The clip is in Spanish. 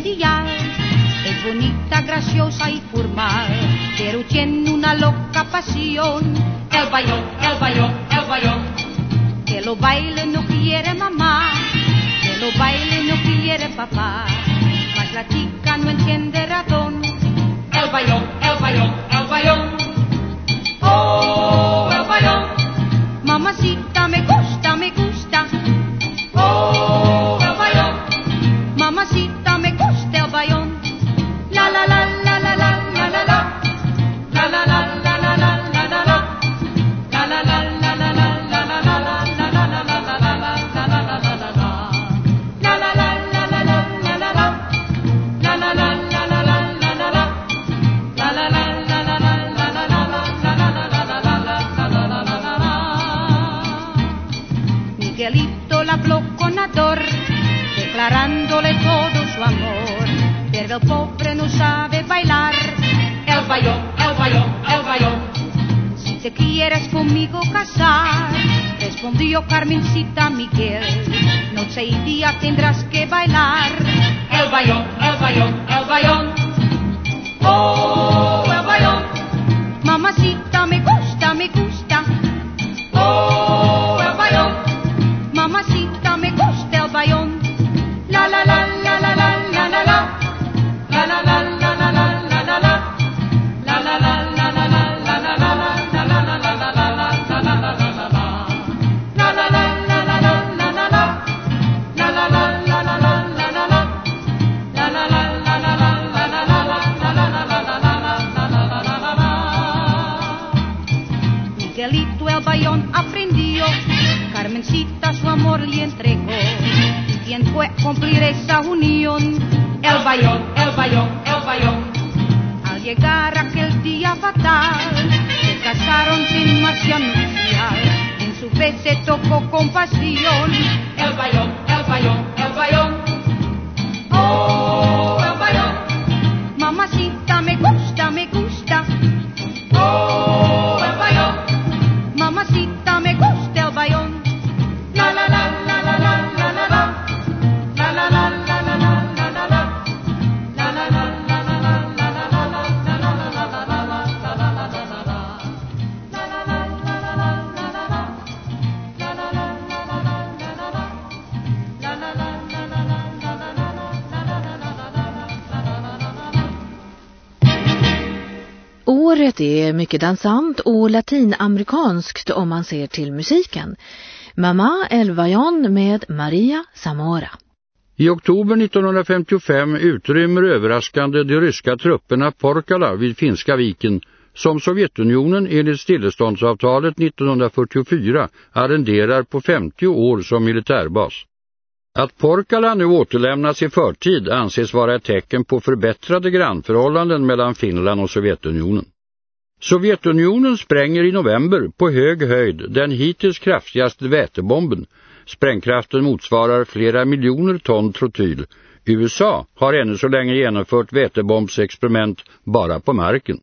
ideal. Es bonita, graciosa y formal, pero tiene una loca pasión. El bayón, el bayón, el bayón. Que lo baile no quiere mamá, que lo baile no quiere papá. Mas la chica no entiende razón. El bayón, el bayón, el bayón. Oh, el bayón. Mamacita Miguelito la habló con Ador, declarándole todo su amor. Pero el pobre no sabe bailar. El bayón, el bayón, el bayón. Si te quieres conmigo casar, respondió Carmencita Miguel. Noche y día tendrás que bailar. El bayón, el bayón, el bayón. Amor le entregó. ¿Y quién fue cumplir esa unión? El bayón, el bayón, el bayón. Al llegar aquel día fatal, se casaron sin más que anunciar. En su vez se tocó con pasión. El bayón, Året är mycket dansant och latinamerikanskt om man ser till musiken. Mamma Elvajon med Maria Samora. I oktober 1955 utrymmer överraskande de ryska trupperna Porkala vid Finska viken som Sovjetunionen enligt stilleståndsavtalet 1944 arrenderar på 50 år som militärbas. Att Porkala nu återlämnas i förtid anses vara ett tecken på förbättrade grannförhållanden mellan Finland och Sovjetunionen. Sovjetunionen spränger i november på hög höjd den hittills kraftigaste vätebomben. Sprängkraften motsvarar flera miljoner ton trotyl. USA har ännu så länge genomfört vätebombsexperiment bara på marken.